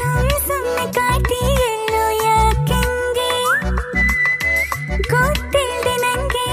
ಸುಮ್ ಸುಮ್ನೆ ಕಾಡ್ತೀಯೇನೋ ಯಾಕೆಂಗೆ ಗೊತ್ತಿಲ್ದೆ ನಂಗೆ